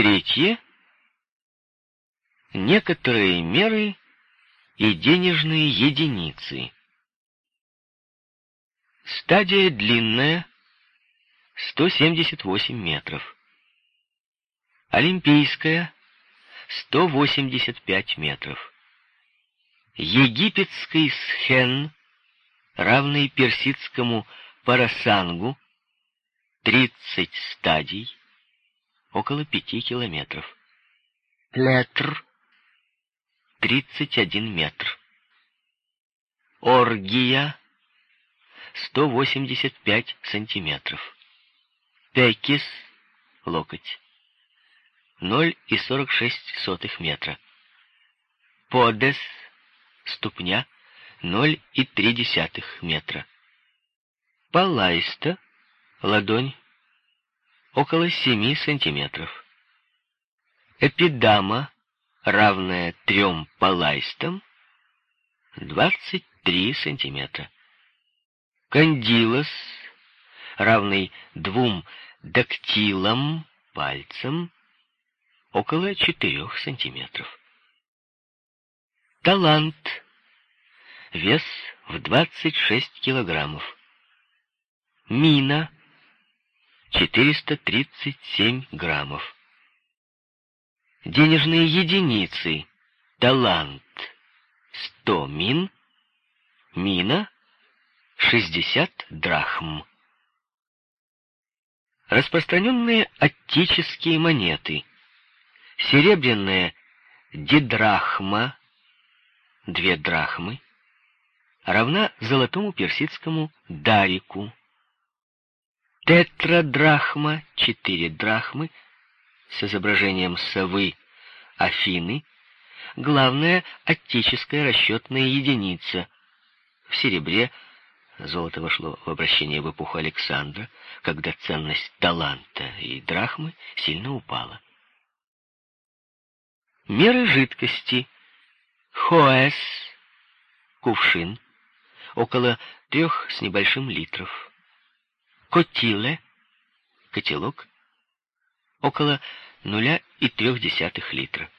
Третье. Некоторые меры и денежные единицы. Стадия длинная, 178 метров. Олимпийская, 185 метров. Египетский схен, равный персидскому парасангу, 30 стадий, около 5 километров. Летр, 31 метр. Оргия, 185 сантиметров. Пекис, локоть, 0,46 метра. Подес, ступня, 0,3 метра. Палайста, ладонь, около 7 сантиметров. Эпидама, равная трем палайстам, 23 сантиметра. Кандилос, равный двум дактилам, пальцам, около 4 сантиметров. Талант, вес в 26 килограммов. Мина, 437 граммов. Денежные единицы. Талант 100 мин. Мина 60 драхм. Распространенные оттические монеты. Серебряная дидрахма, две драхмы, равна золотому персидскому дарику. Тетрадрахма, четыре драхмы, с изображением совы Афины, главная оттическая расчетная единица. В серебре золото вошло в обращение в эпоху Александра, когда ценность таланта и драхмы сильно упала. Меры жидкости. Хоэс, кувшин, около трех с небольшим литров. Котиле, котелок, около 0,3 литра.